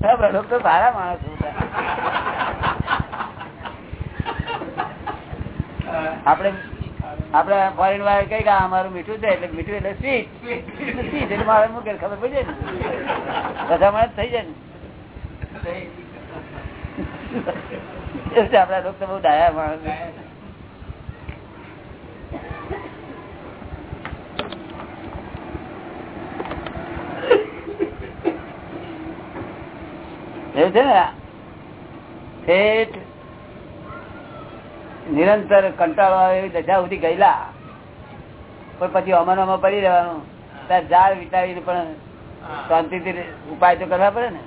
Doctor સારા માણસ આપડે આપડે ફોરેન વાળા કઈ કે અમારું મીઠું છે એટલે મીઠું એટલે સ્વીટ સ્વીટ એટલે મારે મૂકે ખબર પડી જાય ને? બધા માણસ થઈ જાય ને? આપડા લોકો બહુ ડાયા માણસ એવું છે ને? ઠેઠ નિરંતર કંટાળો આવે એવી દશા સુધી ગયેલા. પણ પછી અમાનામાં પડી રહેવાનું. ત્યાં ઝાડ વિટાવીને પણ શાંતિથી ઉપાય તો કરવા પડે ને?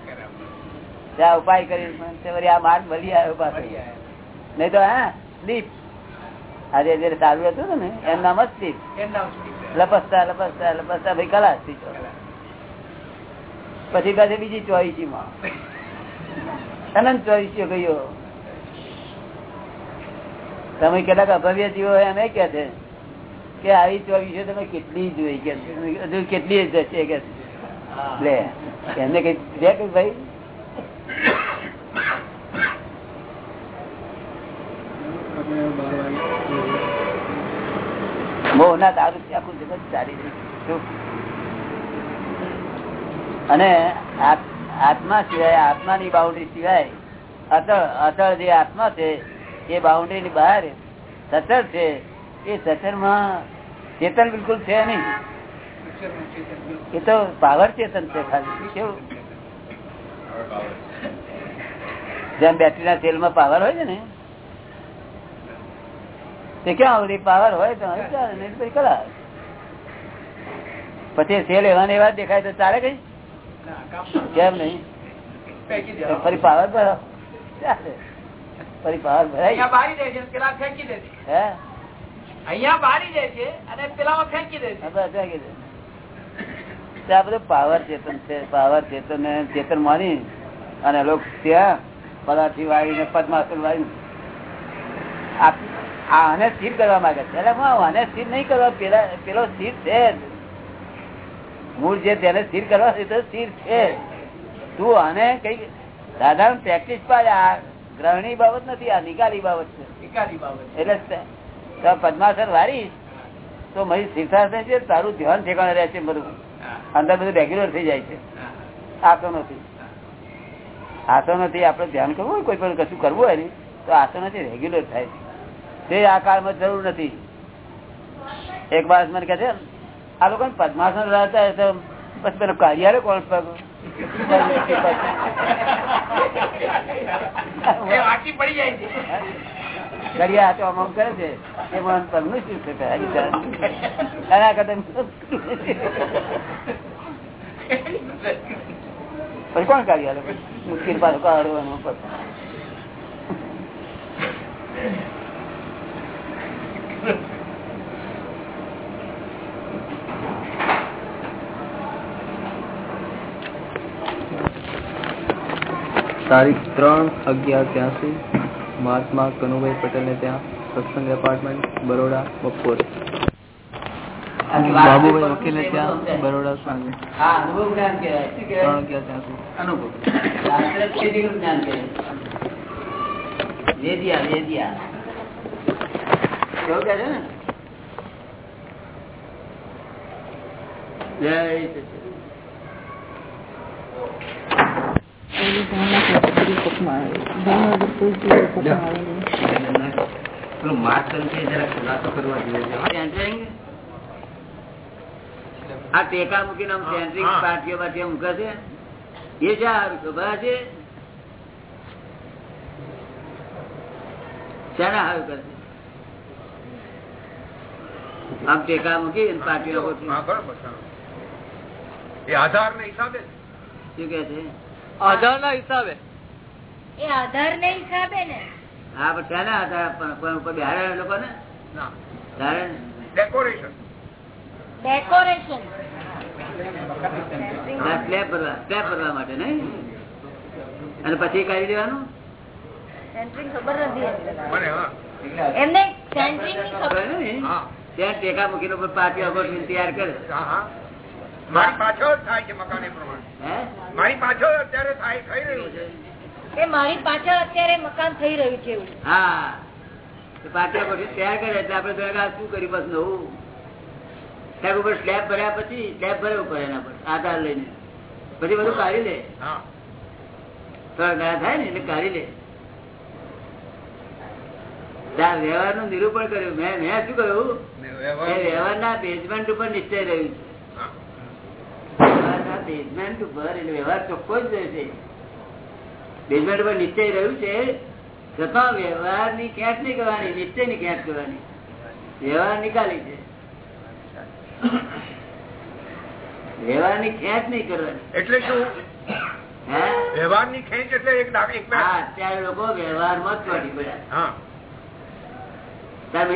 ત્યાં ઉપાય કરી આ માર્ગ મળી આવ્યો પાછો. નહીં તો હા દીપ. આજે જયારે સારું હતું ને એમ નામ જ દીપ. લપસતા લપસતા લપસતા ભાઈ કલાસ પછી પાછી બીજી ચોઈસી માં અનંત ચોવીસીઓ ગયો તમે કેટલાક અભવ્ય જીવો એમ કે છે કે આવી ચોવીસો તમે કેટલી જોઈ કે હજુ કેટલી જશે કે લે, એમને કઈ દે કઈ ભાઈ? અને આત્મા સિવાય, આત્માની બાઉન્ડ્રી સિવાય અચળ અચળ જે આત્મા છે, એ બાઉન્ડ્રી ની બહાર સચર છે, એ સચરમાં ચેતન બિલકુલ છે નહીં. એ તો પાવર ચેતન છે ખાલી. કેવું? જેમ બેટરી ના તેલમાં પાવર હોય છે ને, તે ક્યાં આવડી પાવર હોય તો નહીં પછી સેલ એવા ને એવા દેખાય તો ચાલે કઈ? કેમ નહીં? ફરી પાવર પર ફરી પાવર ભરાય. બારી દે છે પેલા ફેંકી દે છે. હે? અહિયાં બારી દે છે અને પેલા ફેંકી દે છે. આ બધું પાવર ચેતન છે. પાવર ચેતન ચેતન માની અને લોકો ત્યાં પદાર્થી વાળીને પદ્માસન વાળી આને સ્થિર કરવા માંગે છે. એટલે હું આને સ્થિર નહીં કરવા પેલા પેલો સ્થિર છે જ. મૂળ જે તેને સ્થિર કરવા છે તો સ્થિર છે. તું આને કઈ સાધારણ પ્રેક્ટિસ પાડે. આ ગ્રહણી બાબત નથી આ નિકાલી બાબત છે. નિકાલી બાબત એટલે પદ્માસન વારીશ તો મહી સ્થિરતા થશે તારું ધ્યાન ઠેકાણે રહેશે બધું. અંદર બધું રેગ્યુલર થઈ જાય છે. આસનોથી આસનોથી આપણે ધ્યાન કરવું હોય કોઈ પણ કશું કરવું હોય ને તો આસનોથી રેગ્યુલર થાય તે આ કાળમાં જરૂર નથી. એક માણસ મને કહે છે આ લોકો પદ્માસન રહેતા તો પછી પેલો કાર્યાલય કોણ પગ ઘડિયા આમ આમ કરે છે. એ મન પગનું શું એના પછી કોણ કાર્યારે મુશ્કેલ પાછું કાઢવાનું તારીખ ત્રણ અગિયાર ત્યાંસી મહાત્મા કનુભાઈ પટેલ ને ત્યાં સત્સંગ એપાર્ટમેન્ટ બરોડા બપોરે. બાબુભાઈ વકીલ ને ત્યાં બરોડા સાંજે. હા અનુભવ જ્ઞાન કહેવાય. શું ત્રણ કહેવાય અગિયાર ત્યાંસી. અનુભવ. શાસ્ત્ર સ્થિતિનું જ્ઞાન કહેવાય. વેદિયા વેદિયા. કેવું કહે છે ને? જય સચિદાનંદ. માર્ગ કર્યું છે જરા ખુલાસો કરવા જોઈએ છે. સેન્ટરિંગ આ ટેકા મૂકીને પાટીઓ પાટીઓ મૂકે છે? એ શા શોભા છે? શાના હારું કરે આમ ટેકા મૂકી અને પાટીઓ ગોઠવી. હા, બરોબર એ આધાર ને હિસાબે. શું કે છે? આધાર ના હિસાબે. એ આધાર ને હિસાબે ને. હા પણ શાના હતા પણ કોઈ ઉપર બિહાર લોકો ને. ના. ડેકોરેશન ડેકોરેશન સ્લેબ ભરવા સ્લેબ ભરવા માટે નહીં? અને પછી કાઢી દેવાનું? સેન્ટરિંગ ખબર નથી એમને. સેન્ટરિંગ ખબર ખબર નહીં? ત્યાં ટેકા મૂકીને ઉપર પાટીઓ ગોઠવીને તૈયાર કરે. હા હા. મારી પાછો થાય છે મકાન એ પ્રમાણે. મારી પાછો અત્યારે થાય થઈ રહ્યું છે. મારી પાછળ અત્યારે મકાન થઈ રહ્યું છે હા. તો પછી તૈયાર કરે એટલે આપણે શું કર્યું બસ નવું. સ્લેબ ઉપર સ્લેબ ભર્યા પછી સ્લેબ ભરવું પડે એના પર આધાર લઈને. પછી બધું કાઢી લે. હા. થોડા ગયા થાય ને એટલે કાઢી લે. ત્યાં વ્યવહારનું નિરૂપણ કર્યું. મેં મેં શું કહ્યું વ્યવહાર- ના બેઝમેન્ટ ઉપર નિશ્ચય રહ્યું છે. હા. વ્યવહારના બેઝમેન્ટ ઉપર એટલે વ્યવહાર ચોખ્ખો જ રહેશે બેઝમેન્ટ પર નિશ્ચય રહ્યું છે છતાં વ્યવહારની ખેંચ નહીં કરવાની નિશ્ચયની ખેંચ કરવાની. વ્યવહાર નિકાલી છે. વ્યવહારની ખેંચ નહીં કરવાની. એટલે શું? હે? વ્યવહારની ખેંચ એટલે એક અત્યારે લોકો વ્યવહારમાં જ ચોટી પડ્યા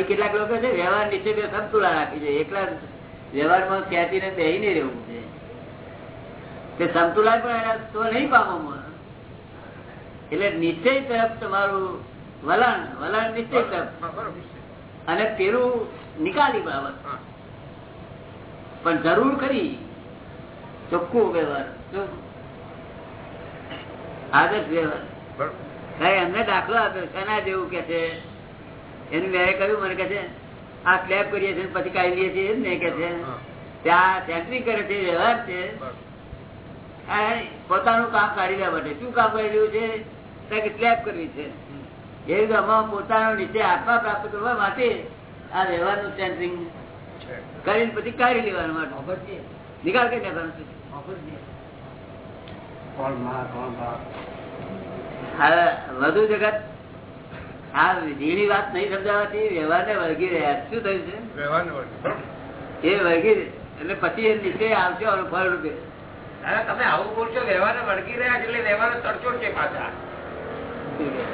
કેટલાક લોકો છે વ્યવહાર નીચે બે સમતુલા રાખી છે. એકલા વ્યવહારમાં ખેંચીને બેહી નહીં રહેવું છે. તે સમતુલા પણ એના તો નહીં પામવામાં. એટલે નિશ્ચય તરફ તમારું વલણ વલણ નિશ્ચય તરફ. અને પેલું નિકાલી બાબત પણ જરૂર કરી ચોખ્ખું વ્યવહાર. આદર્શ વ્યવહાર. ભાઈ અમને દાખલો આપ્યો શેના જેવું કે છે? એનું મેં કહ્યું મને કે છે આ સ્લેબ કરીએ છીએ પછી કાઢી લઈએ છીએ એમ ને કે છે. ત્યાં ફેક્ટરી કરે છે વ્યવહાર છે. પોતાનું કામ કાઢી લેવા માટે. શું કામ કરી રહ્યું છે? સ્લેબ કરવી છે. એ રીતે પોતાનો નીચે આત્મા પ્રાપ્ત કરવા માટે આ વ્યવહારનું સેન્ટ્રિંગ કરીને પછી કાઢી લેવાનું માટે. નિકાલ કરી નાખવાનું છે. વધુ જગત આ ઝીણી વાત નહીં સમજાવવાથી વ્યવહારને વળગી રહ્યા. શું થયું છે. એ વળગી એટલે પછી એ નીચે આવશે ઓલું ફળ રૂપે. તમે આવું બોલશો વ્યવહાર વળગી રહ્યા એટલે વ્યવહાર તડચોડ છે પાછા.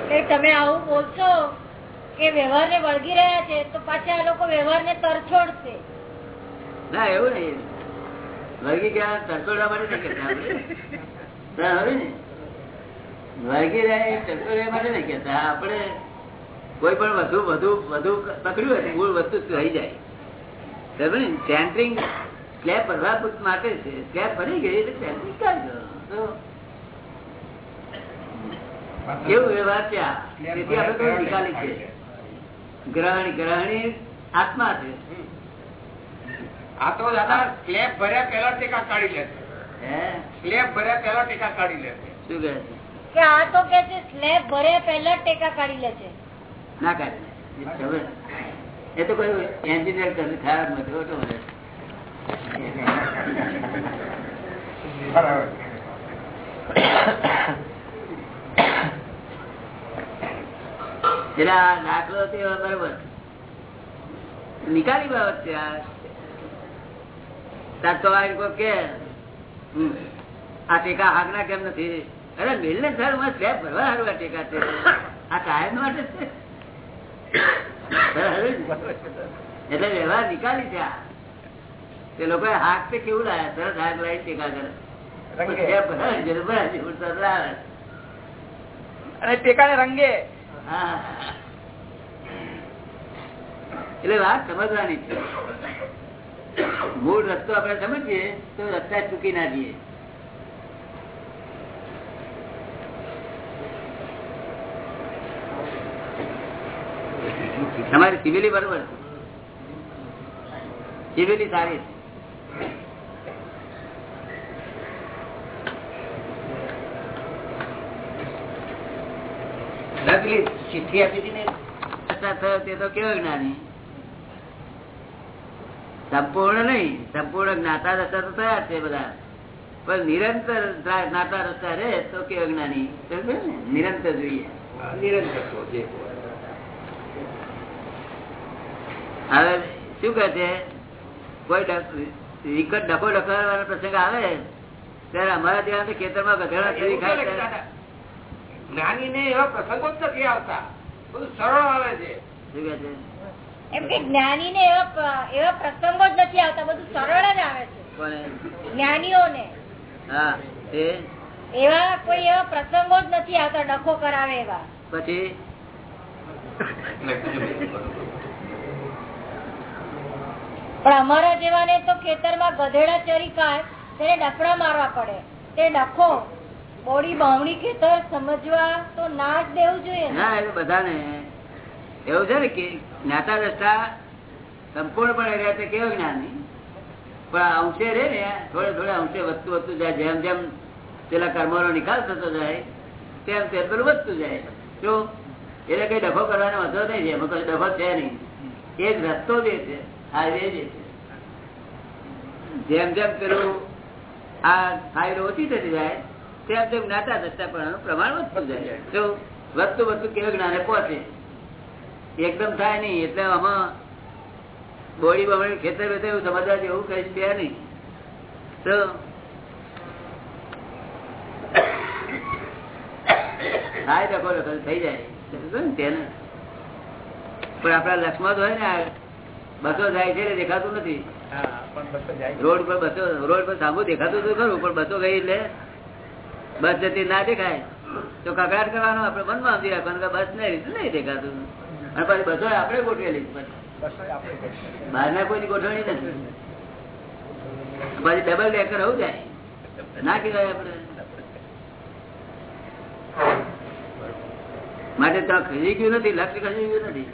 કે તમે આવું બોલશો કે વ્યવહારને વળગી રહ્યા છે તો પાછા આ લોકો વ્યવહારને તરછોડશે. ના એવું નહીં. વળગી ગયા તરછોડવા માટે. ના, હવે ને વળગી રહ્યા એ માટે નહીં કેતા આપણે કોઈ પણ વધુ વધુ વધુ પકડ્યું હોય તો મૂળ વસ્તુ થઈ જાય. બરાબર ને? સેન્ટરિંગ સ્લેબ ભરવા માટે છે. સ્લેબ ભરી ગઈ એટલે સેન્ટરિંગ કાઢજો તો કેવું વ્યવહાર ત્યાં તેથી આપણે નિકાલી છે. ગ્રહણી ગ્રહણી આત્મા છે. આ તો દાદા સ્લેબ ભર્યા પહેલા ટેકા કાઢી લે હે? સ્લેબ ભર્યા પેલા ટેકા કાઢી લે શું કહે છે? કે આ તો કે છે સ્લેબ ભર્યા પહેલા જ ટેકા કાઢી લે છે. ના કાઢી એ તો કોઈ એન્જિનિયર કરે ખરાબ નથી ઓટો મળે બરાબર. એટલે આ દાખલો તે બરોબર. નિકાલી બાબત છે આ. કે ટેકા હાકના કેમ નથી? અરે મિલ ને સર સ્લેબ ભરવા હારું આ ટેકા છે. આ કાયમ માટે છે. એટલે વ્યવહાર નિકાલી છે આ. તે લોકો હાક તે કેવું લાયા? સરસ હાક લાવી ટેકા કરે. રંગે. ભરાય ભરાય ઉડતા. અને ટેકાને રંગે. હા. એટલે વાત સમજવાની છે. મૂળ રસ્તો આપણે સમજીએ તો રસ્તા ચૂકી ના જઈએ. તમારી સિવિલી બરોબર છે? સિવિલી સારી છે. લખેલી ચિઠ્ઠી આપી હતી ને તે તો કેવો જ્ઞાની? સંપૂર્ણ નહીં સંપૂર્ણ જ્ઞાતા રસ્તા તો થયા છે બધા. પણ નિરંતર જ્ઞાતા રસ્તા રે તો કેવો જ્ઞાની? નિરંતર જોઈએ. નિરંતર હવે શું કહે છે? કોઈ વિકટ ડકો ડકારવાનો પ્રસંગ આવે ત્યારે અમારા ત્યાં ખેતરમાં ગધેડા ચોરી ખાય જ્ઞાની ને એવા પ્રસંગો જ નથી આવતા. બધું સરળ આવે છે. એમ કે જ્ઞાની ને એવા એવા પ્રસંગો જ નથી આવતા બધું સરળ જ આવે છે. જ્ઞાનીઓને. હા એવા કોઈ એવા પ્રસંગો જ નથી આવતા ડખો કરાવે એવા. પછી? પણ અમારા જેવાને તો ખેતરમાં ગધેડા ચરી ખાય તેને ડફડા મારવા પડે. તે ડખો. બોડી બાવણી ખેતર સમજવા તો ના જ દેવું જોઈએ ને. એટલે બધાને. એવું છે ને કે જ્ઞાતા દ્રષ્ટા સંપૂર્ણપણે રહે તે કેવું જ્ઞાની? પણ અંશે રે ને, થોડે થોડે અંશે વધતું વધતું જાય, જેમ જેમ પેલા કર્મોનો નિકાલ થતો જાય, તેમ તેમ પેલું વધતું જાય. જો એટલે કઈ ડફો કરવાનો વાંધો નહીં એમાં કઈ ડફો છે નહીં. એ જ રસ્તો જે છે, હાઈવે જે છે. જેમ જેમ પેલું આ ફાઇલ ઓછી થતી જાય જ્ઞાતા દ્રષ્ટા પણ પ્રમાણ વધતું જાય. જો વધતું વધતું કેવું જ્ઞાને પહોંચે? એકદમ થાય નહીં એટલે આમાં બોડી બમણી ખેતર બેતર એવું સમજવા એવું કઈ છે નહીં. તો થાય ડખો ડખો થઈ જાય. ને? તેને પણ આપડા લક્ષ્મણ હોય ને બસો જાય છે દેખાતું નથી. રોડ પર બસો રોડ પર સાંભળું દેખાતું તો ખરું પણ બસો ગઈ એટલે બસ જતી ના દેખાય. તો કકડાટ કરવાનો આપડે મનમાં સમજી રાખવાનું બસ નહીં નહીં દેખાતું. અને પછી બસો આપણે ગોઠવેલી બહાર ના કોઈ ગોઠવણી નથી. પછી ડબલ ડેકર હોવું જાય. ના કહેવાય આપડે માટે ત્યાં ખસી ગયું નથી, લક્ષ્ય ખસી ગયું નથી.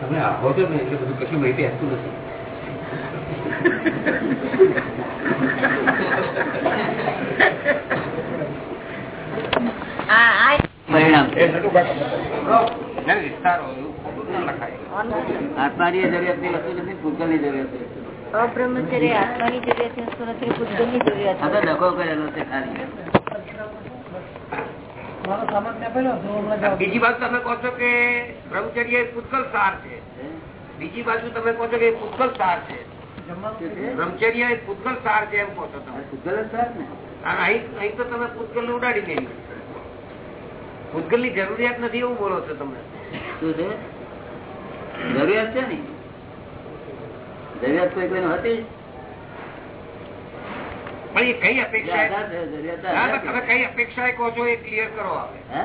તમે આપો છો ને, એટલે બધું કશું માહિતી આપતું નથી. આત્માની વસ્તુ નથી જરૂરિયાત અબ્રહ્મચર્ય આત્માની જરૂરિયાત વસ્તુ નથી પૂજનની જરૂરિયાત આ તો કરેલો છે ખાલી. બીજી બાજુ તમે કહો છો કે બ્રહ્મચર્ય પુષ્કળ સાર છે. બીજી બાજુ તમે કહો છો કે પુષ્કળ સાર છે. બ્રહ્મચર્ય એ પૂતગલ સાર છે એમ કહો છો તમે. પૂતગલ સાર ને? અહીં તો તમે પૂતગલ ને ઉડાડી દે. પૂતગલની જરૂરિયાત નથી એવું બોલો છો તમે. શું છે? જરૂરિયાત છે ને? જરૂરિયાત કોઈ કોઈ હતી? પણ એ કઈ અપેક્ષા તમે કઈ અપેક્ષા એ કહો છો એ ક્લિયર કરો આવે હે?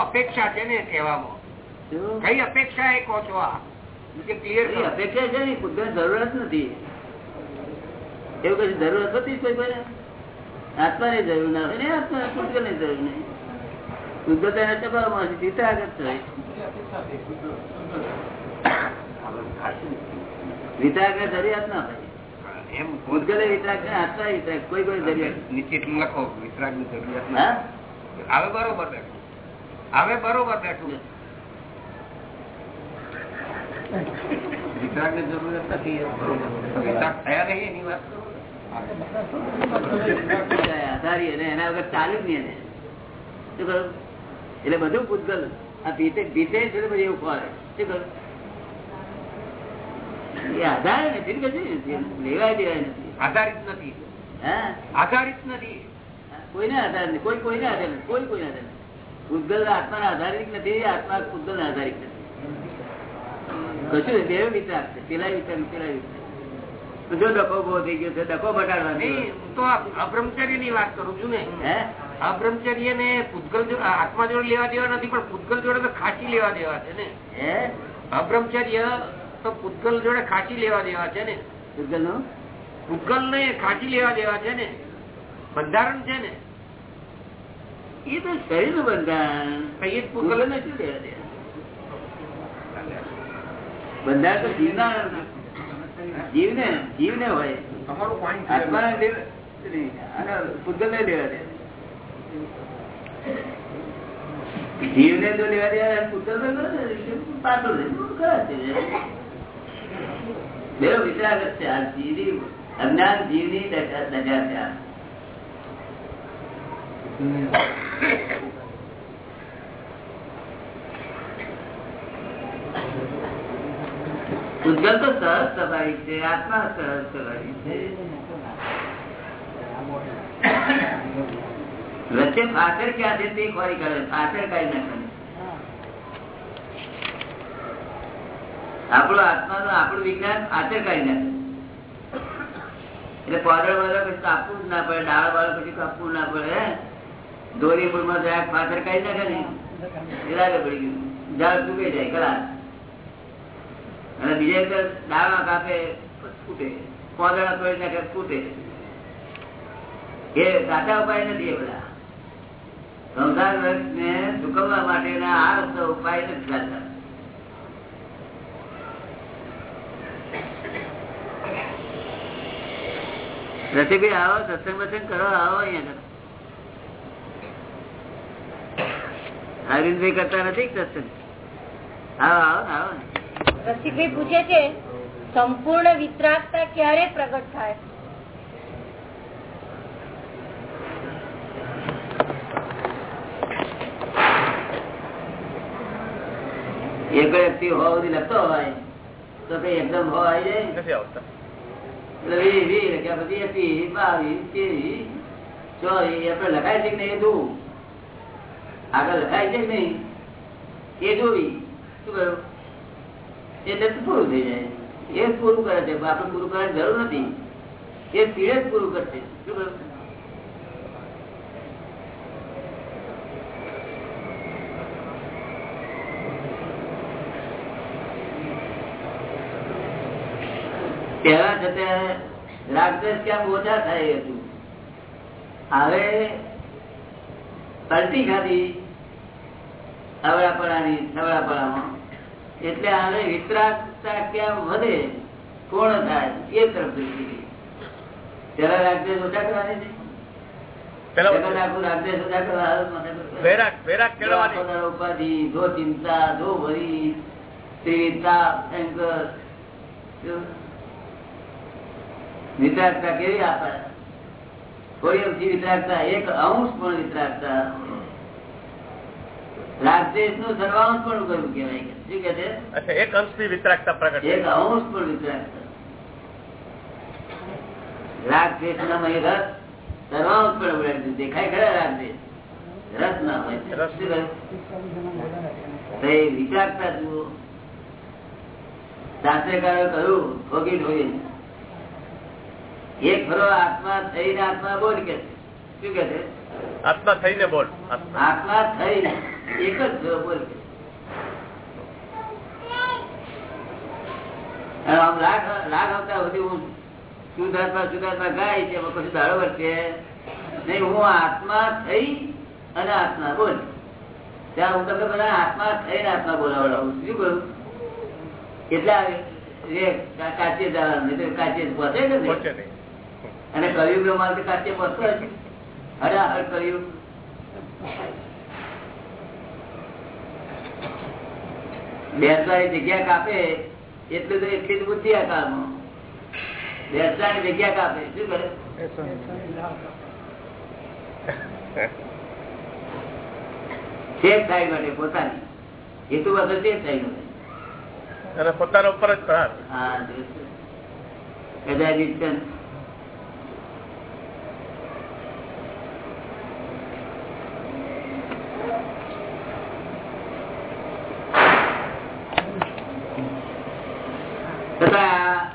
અપેક્ષા છે ને કહેવામાં. કઈ અપેક્ષા એ કહો છો આ? અપેક્ષા છે ને કુદરત જરૂરત નથી. એવું કઈ જરૂરત હતી કોઈ આત્માની જરૂર ના હોય. ને આત્મા કુદરતની જરૂર નહીં. કુદરત એને આગળ વિતરાગ ને જરૂરિયાત ના હોય. એમ ભૂતગલે વિતરાગ ને આત્મા વિતરાગ. કોઈ કોઈ જરૂરિયાત નીચે એટલું લખો વિતરાગની જરૂરિયાત હા? આવે બરોબર બેઠું. આવે બરોબર બેઠું. વિતરાગની જરૂરિયાત નથી વિતરાગ થયા નહીં એની વાત? એટલે બધું પૂતગલ આ છે પછી એવું શું કરું એ આધાર નથી લેવાય દેવાય નથી. આધારિત નથી. હા? આધારિત નથી. કોઈને આધાર નહીં. કોઈ કોઈને આધાર નથી કોઈ કોઈને આધાર નથી ભૂતગલ આત્મા આધારિત નથી આત્મા ભૂતગલ આધારિત નથી. કશું બે વિચાર છે. પેલા વિચાર પેલા વિચાર. તો જો ડખો ઊભો થઈ ગયો છે ડખો બટાડવાનો તો અબ્રહ્મચર્યની વાત કરું છું ને. હે? અબ્રહ્મચર્ય ને પૂતગલ આત્મા જોડે લેવા દેવા નથી પણ પૂતગલ જોડે તો ખાંચી લેવા દેવા છે ને. હે? અબ્રહ્મચર્ય તો પૂતગલ જોડે ખાંચી લેવા દેવા છે ને. પૂતગલનું પૂતગલ ને ખાંચી લેવા દેવા છે ને. બંધારણ છે ને. એ તો શરીર બંધારણ. પૂતગલ ને શું લેવા દે બંધારણ તો જીવના જીવને જીવને હોય. તમારું આત્માને લેવા અને પૂતગલ ને લેવા દે. જીવને જો લેવા દે પૂતગલ પાછળ. ખરા વિચાર છે આ જીવની અજ્ઞાન જીવની દશા છે આ. ઉદ્ગલ તો સહજ સ્વાભાવિક છે, આત્મા સહજ સ્વાભાવિક છે. વચ્ચે પાછળ ક્યાં છે તે ખોરી કરે પાછળ કઈ ના કરે આપણું આત્મા નું આપણું વિજ્ઞાન પાછળ કઈ ના એટલે પોદળ વાળા પછી આપવું જ ના પડે, ડાળ વાળા પછી આપવું ના પડે, હે? દોરી મૂળમાં જરાક પાછળ કઈ ને પડી ગયું. ઝાડ ચૂકે જાય, કલાક. અને બીજા દાણા કાપે ફૂટે પોદળા તોડી નાખે ફૂટે એ સાચા ઉપાય નથી બધા. સંસાર ને સુકવવા માટેના આ રસ્તો ઉપાય નથી સાચા રસીભાઈ આવો, સત્સંગ વસંગ કરો, આવો અહીંયા અરવિંદભાઈ કરતા નથી સત્સંગ? આવો આવો આવો ને. રસિકભાઈ પૂછે છે સંપૂર્ણ વિતરાગતા ક્યારે પ્રગટ થાય? એક વ્યક્તિ હોવા સુધી લખતો હોય તો કઈ એકદમ હો આવી જાય? નથી આવતા એટલે વી વી પછી એસી બાવીસ ત્રેવીસ ચોવીસ આપણે લખાય છે કે નહીં એ જોવું? આગળ લખાય છે કે નહીં? એ જોવી. શું કહ્યું? એટલે પૂરું થઈ જાય. એ પૂરું કરે છે આપણે પૂરું કરવાની જરૂર નથી. એ પીડે જ પૂરું કરશે. શું જતા રાગદેશ કેમ ઓછા થાય હતું. હવે પલટી ખાધી અવળાપણાની સવળાપણામાં એટલે આને વિતરાગતા કેમ વધે પૂર્ણ થાય એ તરફ દૃષ્ટિ પેલા રાગદ્વેષ ઓછા કરવાની છે ઉપાધિ જો ચિંતા જો ભરી? વિતરાગતા કેવી આપે કોઈ અમથી વિતરાગતા એક અંશ પણ વિતરાગતા. રાગદેશનું સર્વાંશ પણ કરવું કેવાય કે અંશથી એક વિતરાગતા પ્રગટ એક. અંશ પણ વિતરાગતા. રાગદેશ ના રસ. સર્વાંશ પણ ઉડાડી દેખાય ખરા રાગદેશ રસ ના હોય રસ. શું કહ્યું? તો એ વિચારતા જુઓ. શાસ્ત્રકારોએ કહ્યું ઠોકી ઠોકી એક ફરો આત્મા થઈને આત્મા બોલ કે શું કે છે? આત્મા થઈને બોલ. આત્મા. આત્મા થઈને એક જ બોલ કે છે. અને આમ લાખ લાખ આવતા સુધી હું શુદ્ધાત્મા શુદ્ધાત્મા ગાય છે એમાં દાડો વધશે નહીં. હું આત્મા થઈ અને આત્મા બોલ. ત્યાં હું તમને બધા આત્મા થઈને આત્મા બોલાવડાવું શું કરું એટલે કાચે જવાનું પહોંચે અને પહોંચતો હશે અરે આ કલયુગ બેસવાની જગ્યા કાપે એટલું તો એટલી જ બુદ્ધિ આ કાળમાં. બેસવાની જગ્યા કાપે શું કરે? માટે પોતાની. હેતુ થાય માટે. પોતાના ઉપર જ પ્રહાર. હા જોઈશું. કદાચ ઈચ્છન. છતાં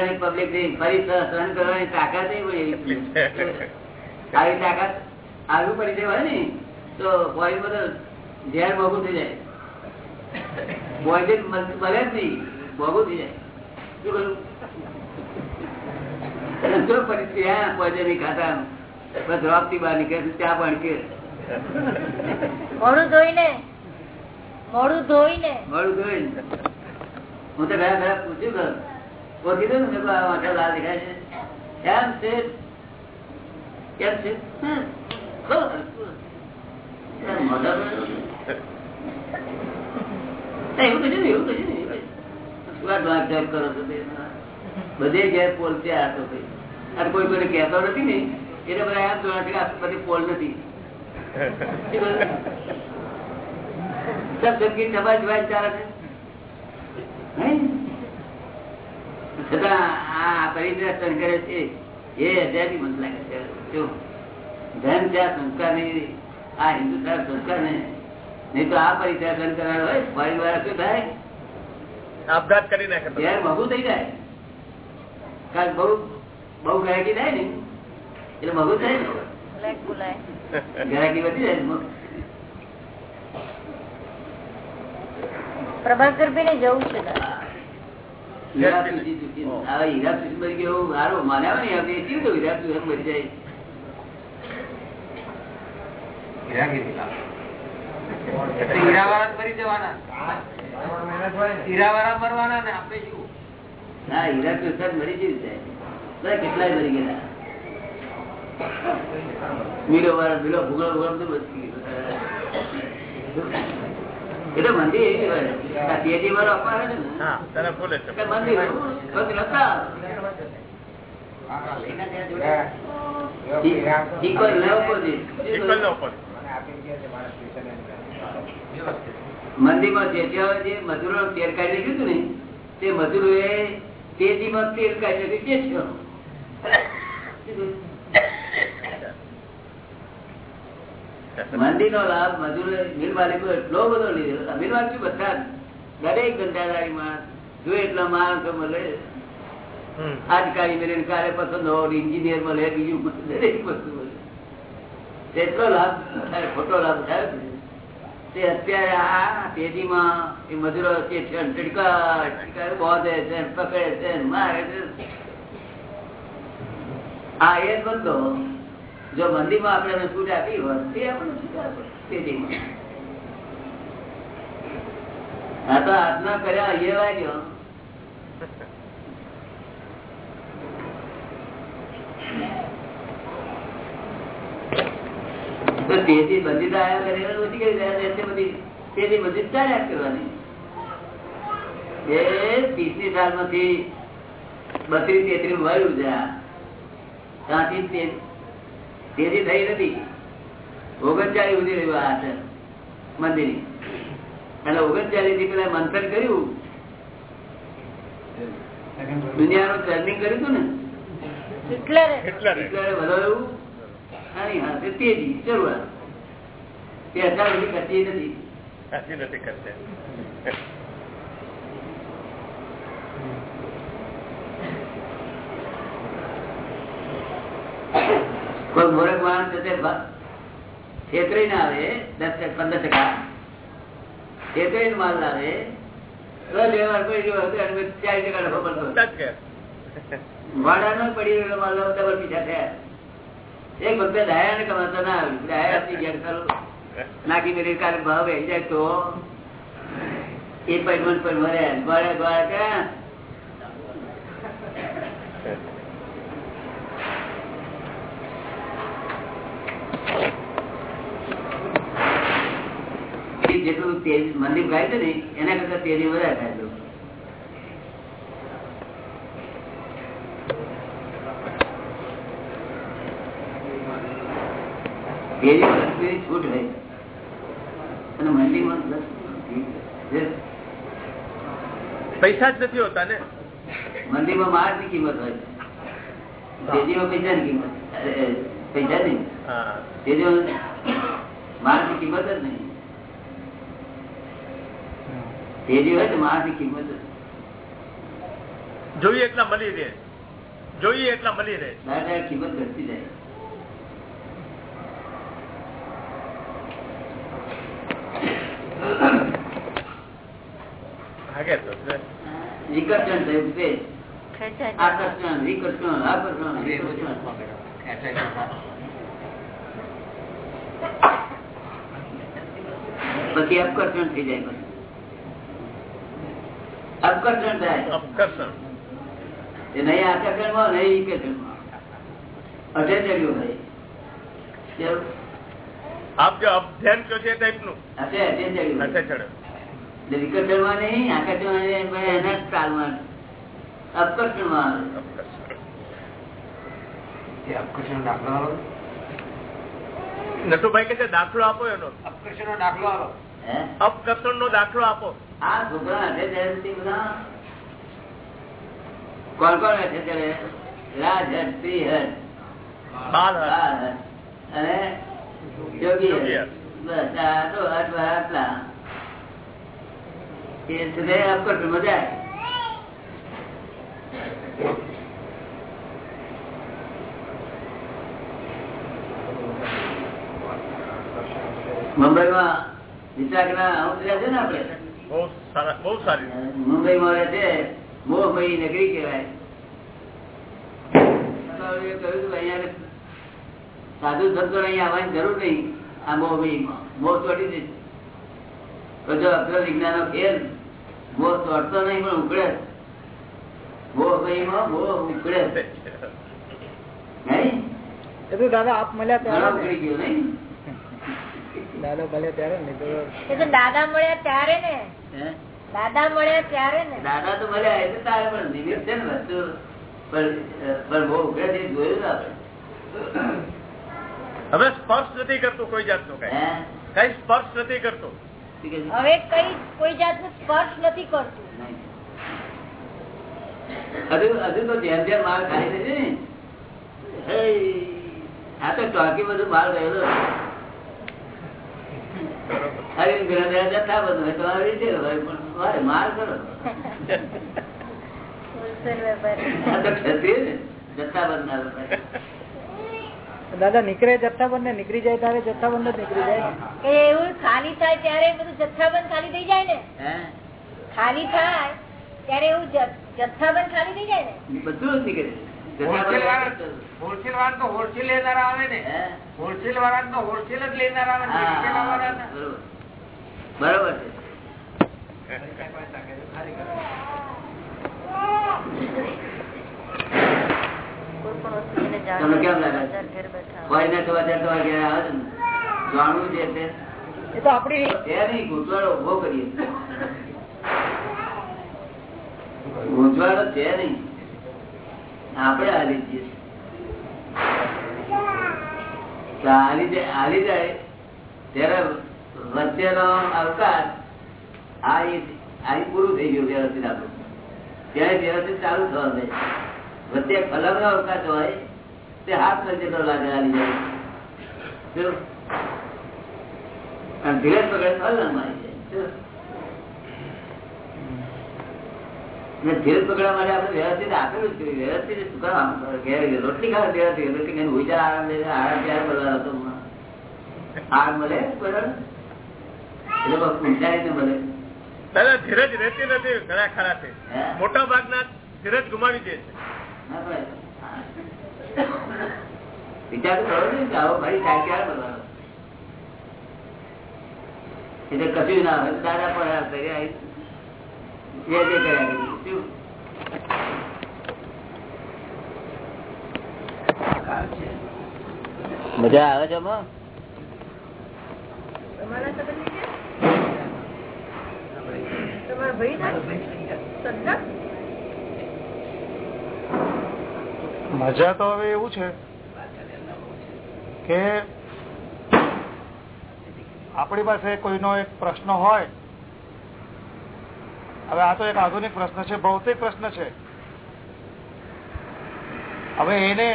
હિન્દુસ્તાની પબ્લિકની ફરી સહન કરવાની તાકાત નહીં પણ એવી. આવી તાકાત આવું પડી જાય હોય ને તો બોડી બધું ઝેર મોઘું થઈ જાય. બોડી મળે જ નહીં મોઘું થઈ જાય. શું કરું? જો પરિસ્થિતિ હા પોઈઝન નહીં ખાતા બસ રોપથી બહાર નીકળે ચા પણ કે મોડું ધોઈને. મોડું ધોઈને. હું તો ઘણા ઘણા પૂછ્યું કર. બધે ઘેર પોલ છે આ તો ભાઈ. અને કોઈ કોઈ કહેતો નથી ને. એટલે બધા એમ જોવા છે બધી પોલ નથી? સબ જગી સમાજ વાય ચાલે છે? છતાં આ પરિવર્તન કરે છે એ હજારી મને લાગે છે. જો ધન ત્યાં સંસ્કાર નહીં આ હિન્દુસ્તાન સંસ્કાર નહીં નહીં તો આ પરિવર્તન કરવાનું હોય પરિવાર શું થાય? આપઘાત કરી નાખે ત્યારે મોઘું થઈ જાય. કારણ બહુ બહુ ગાયકી થાય ને. એટલે મોઘું થાય ને. ગાયકી વધી જાય ને. પ્રભાકરભાઈ જવું છે કેટલાય મરી ગયા. મીરો વાળા ભૂગળ ભૂગળો બધું બચી ગયું. એટલે મંદિર એવી હોય તેજી વાળો અપાવે ને? એટલે મંદિરમાં જે મજૂરો તેલ કાઢી નાખ્યું હતું ને તે મજૂરો એ તેજીમાં તેલ કાઢી નાખ્યું. મંદિર નો લાભ મજૂર મિલ માલિકો એટલો બધો લીધો મિલ માલિક બધા દરેક ધંધાદારી માણસ જો એટલા માણસ મળે આજકાલી મળે ને કાલે પસંદ હોય ઇન્જિનિયર મળે બીજું દરેક વસ્તુ મળે. એટલો લાભ થાય ખોટો લાભ થાય તે અત્યારે આ તેજીમાં એ મજૂરો છે ટીકા ટીકા બોધે છે પકડે છે મારે છે. આ એ જ બંધો. જો મંદિરમાં આપણે છૂટ આપી હોત તે આપણે છૂટ આપે તેજીમાં તો આજના કર્યા, એ વાગ્યો. તો તેથી બધી આયા કરે ઓછી બધી? તેથી બધી ચાલ્યા કરવાની. એ ત્રીસની સાલમાંથી બત્રીસ તેત્રીસ વાયુ જ્યાં ત્યાંથી તે- થઈ નથી. ઓગણચાળીસ સુધી રહ્યું આ છે મંદિર એટલે ઓગણચાળીસથી પેલા મંથન કર્યું. દુનિયાનું ટ્રેનિંગ કર્યું હતું ને? વધાર્યું તેજી શરૂઆત. તે અત્યાર સુધી કરતી નથી. કોઈ મૂર્ખ માણસ છેતરી ના આવે દસ પંદર ટકા. છેતરી માલ લાવે તો લેવા પડી ગયો ચાલીસ ટકા નફો મળતો ભાડા નો પડી ગયેલો માલ લાવો ડબલ પીછા થયા. એક વખતે ડાયા ને કમાતો ના આવ્યું ડાયા થી ચાલો નાખી મેરી કાલે ભાવ વહી જાય તો એ પૈમન પર મરે ગોળે ગોળે ક્યાં? તેજ મંદિર ગાય છે ને એના કરતા તેજી વધારે થાય છે. તેજી વસ્તુની છૂટ હોય અને મંદિરમાં પૈસા જ નથી હોતા ને? મંદિરમાં મારની કિંમત હોય. તેજીમાં પૈસા ની કિંમત. અરે, પૈસા નહીં તેજીમાં મારની કિંમત જ નહીં. તેજી હોય તો કિંમત જોઈએ એટલા મળી રહે. જોઈએ એટલા મળી રહે. કિંમત ઘટતી જાય. તો. વિકર્ષણ થયું છે. આકર્ષણ વિકર્ષણ આકર્ષણ. પછી અપકર્ષણ થઈ જાય પછી. અપકર્ષણ થાય. અપકર્ષણ. એ નહીં આકર્ષણમાં નહીં ઇકર્ષણમાં અઢે ચડ્યું ભાઈ આપ જો અભ્યાન કહો છે ટાઈપનું? અઢે અઢે ચડ્યું સાથે ચડે. વિકર્ષણમાં નહીં આકર્ષણમાં નહીં, પણ એના જ અપકર્ષણમાં આવે. અપકર્ષણ. અપકર્ષણ દાખલો નટુભાઈ કે છે દાખલો આપો એનો. અપકર્ષણ નો દાખલો હે અપકર્ષણ નો દાખલો આપો. આ છોકરા બધા? કોણ કોણ બેઠે ત્યારે? રાજ સ્ત્રી બાલ હર. અને યોગી યોગી બસ આ તો હટ આટલા. એ સુધી અપકર્ષણમાં મુંબઈમાં વિશાખના માં રહે છે મોહમયી નગરી અહીંયા સાધુ સંતો અહીંયા આવવાની જરૂર નહીં આ મોહમયી માં મોહ ચોટી જશે તો જો અગ્ર વિજ્ઞાન નો ખેલ. મોહ ચોટતો નહીં પણ ઉકળે મોહમયી માં મોહ ઉકળે નહીં? દાદા આપ મળ્યા ઉકળી ગયો નહીં? દાદા મળ્યા ત્યારે ને દાદા મળ્યા ત્યારે ને. દાદા મળ્યા ત્યારે ને. દાદા તો મળ્યા એટલે તારે પણ નિમિત્ત છે ને વસ્તુ. પણ બહુ ઉગ્રથી જોયું ને આપણે. હવે સ્પર્શ નથી કરતો કોઈ જાતનો કઈ. કઈ સ્પર્શ નથી કરતું? હવે કઈ કોઈ જાતનું સ્પર્શ નથી કરતું. હજુ હજુ તો જેમ જેમ માલ ખાઈ છે ને. આ તો ટોકી બધું માલ રહેલો અરે ગ્રહ જથ્થા બધું હોય તો આ રીતે હોય પણ હોય, માલ કરો હોલસેલ દાદા નીકળે જથ્થાબંધ ને નીકળી જાય ત્યારે જથ્થાબંધ જ નીકળી જાય. એવું ખાલી થાય ત્યારે બધું જથ્થાબંધ ખાલી થઈ જાય ને? ખાલી થાય ત્યારે એવું જથ્થાબંધ ખાલી થઈ જાય ને? બધું જ નીકળે. હોલસેલ વાળા વાળા તો હોલસેલ લેનારા આવે ને. હોલસેલ વાળા તો હોલસેલ જ લેનારા આવે. બરોબર. છે. છે છે ગૂંચવાડો છે નહીં. આપણે હારી જઈએ હારી જાય ત્યારે વચ્ચેનો અવકાશ આ પૂરું થઈ ગયું વ્યવસ્થિત આપણું. ત્યારે વ્યવસ્થિત ચાલુ થવા દે. વચ્ચે કલમ અવકાશ હોય, તે હાથ વચ્ચે તો લાગે હારી જાય. ધીરે પગડે પકડે આવી જાય. ધીરજ પકડવા માટે આપણે વ્યવસ્થિત આપેલું જ વ્યવસ્થિત શું કામ આમ કરે? ઘેર રોટલી ખાવા વ્યવસ્થિત રોટલી ખાઈને હુઈ આરામ લે આરામ ક્યારે મળવાનો હતો. આગ મળે? બરાબર એટલે બહુ ઊંચાઈ મળે. દાદા ધીરજ રહેતી નથી ઘણા ખરાથી હે? મોટા ભાગના ધીરજ ગુમાવી દે છે. વિચાર તો કરો ને આવો ક્યારે મળવાનો એટલે કશું ના હોય. દાદા પડ્યા કર્યા જે જે કર્યા કર્યું. શું? મજા આવે છે? મજા તો હવે એવું છે કે આપણી પાસે કોઈનો એક પ્રશ્ન હોય હવે આ તો એક આધુનિક પ્રશ્ન છે ભૌતિક પ્રશ્ન છે. હવે એને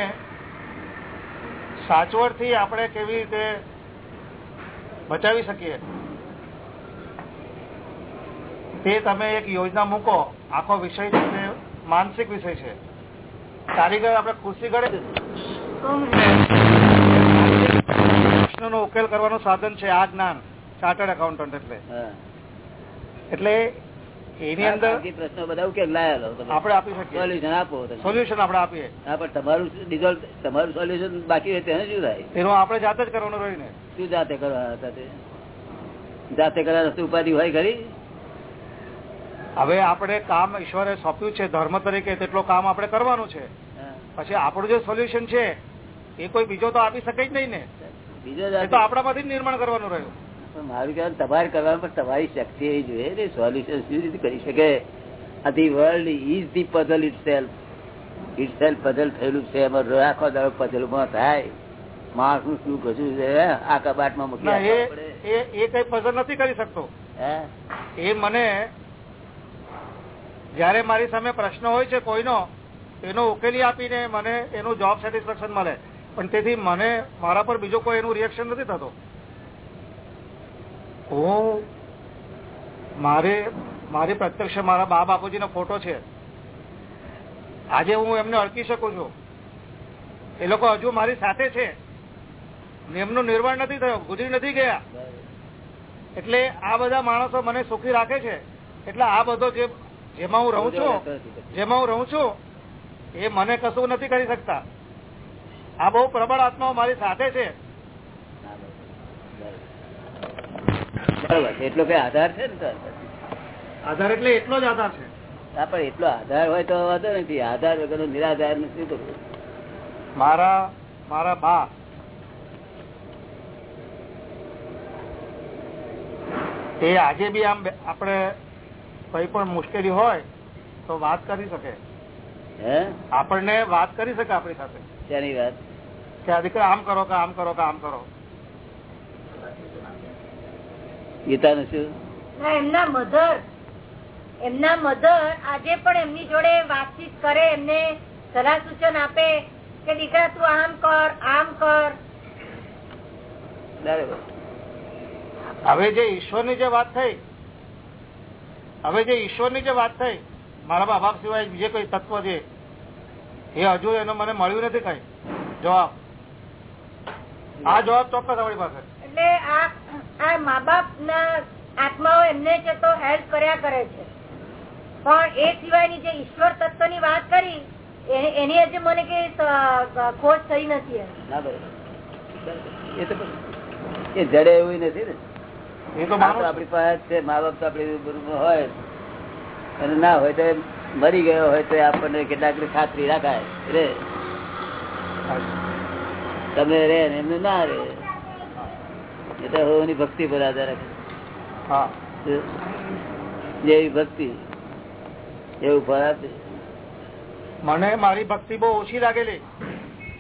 સાચવડથી આપણે કેવી રીતે બચાવી શકીએ? તે તમે એક યોજના મૂકો આખો વિષય છે માનસિક વિષય છે. કારીગર આપણે ખુશી કરે પ્રશ્નનો ઉકેલ કરવાનું સાધન છે આ જ્ઞાન ચાર્ટર્ડ એકાઉન્ટન્ટ એટલે. એટલે એની અંદર પ્રશ્નો બધા ઉકેલ લાયા આપણે આપી શકીએ. સોલ્યુશન આપો સોલ્યુશન આપણે આપીએ. હા પણ તમારું ડિઝોલ્વ તમારું સોલ્યુશન બાકી હોય તેને શું થાય? એનું આપણે જાતે જ કરવાનું રહ્યું ને શું જાતે કરવા હતા જાતે કરવા ઉપાધિ હોય ખરી? હવે આપણે કામ ઈશ્વરે સોંપ્યું છે ધર્મ તરીકે તેટલો કામ આપણે કરવાનું છે. પછી આપણું જે સોલ્યુશન છે એ કોઈ બીજો તો આપી શકે જ નહીં ને. બીજો તો આપણામાંથી જ નિર્માણ કરવાનું રહ્યું. મારું કહેવાનું તમારે કરવા પણ તમારી શક્તિ એ જોઈએ ને સોલ્યુશન શું રીતે કરી શકે? આ the world is the puzzle itself itself puzzle થયેલું છે એમાં રાખો દાડો પઝલમાં થાય. માણસનું શું કશું છે આ કબાટમાં મૂકી એ કઈ પઝલ નથી કરી શકતો. હે? એ મને જયારે મારી સામે પ્રશ્ન હોય છે કોઈનો એનો ઉકેલી આપીને મને એનું જોબ સેટિસ્ફેક્શન મળે. પણ તેથી મને મારા પર બીજો કોઈ એનું રિએક્શન નથી થતો. હું મારે મારે પ્રત્યક્ષ મારા બા બાપુજીનો ફોટો છે. આજે હું એમને અડકી શકું છું. એ લોકો હજુ મારી સાથે છે. એમનું નિર્વાણ નથી થયો, ગુજરી નથી ગયા. એટલે આ બધા માણસો મને સુખી રાખે છે. એટલે આ બધો જેમાં હું રહું છું, જેમાં હું રહું છું, એ મને કશું નથી કરી શકતા. આ બહુ પ્રબળ આત્માઓ મારી સાથે છે. બરોબર. એટલો કઈ આધાર છે ને આધાર એટલે એટલો જ આધાર છે. હા પણ એટલો આધાર હોય તો વાંધો નથી. આધાર વગર નિરાધારનું શું કરવું મારા મારા બા. એ આજે બી આમ આપણે કઈ પણ મુશ્કેલી હોય તો વાત કરી શકે. હે? આપણને વાત કરી શકે આપણી સાથે. શેની વાત? કે આ આમ કરો કે આમ કરો કે આમ કરો. ગીતા નું શું? એમના મધર. એમના મધર આજે પણ એમની જોડે વાતચીત કરે એમને સલાહ સૂચન આપે કે દીકરા તું આમ કર આમ કર. બરાબર. હવે જે ઈશ્વરની જે વાત થઈ હવે જે ઈશ્વરની જે વાત થઈ મારા મા બાપ સિવાય બીજે કોઈ તત્વ છે? એ હજુ એનો મને મળ્યું નથી કઈ. જવાબ. આ જવાબ ચોક્કસ આપણી પાસે. એટલે આ આ મા બાપ ના આત્માઓ એમને છે તો હેલ્પ કર્યા કરે છે. પણ એ સિવાયની જે ઈશ્વર તત્વની વાત કરી એની હજી મને કઈ ખોજ થઈ નથી. એ જડે એવું નથી ને. એ તો આ માનું તો છું. આપણી પાસે છે મા બાપ તો આપડી હોય અને ના હોય તો મરી ગયો હોય તો આપણને કેટલાકની ખાતરી રાખાય રે. તમે રે ને એમનું ના રે. એ તો ભક્તિ પર આધાર રાખે. હા. જેવી ભક્તિ એવું આપે. મને મારી ભક્તિ બહુ ઓછી લાગેલી.